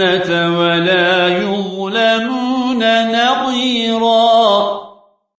الجنة ولا يظلمون نقيرا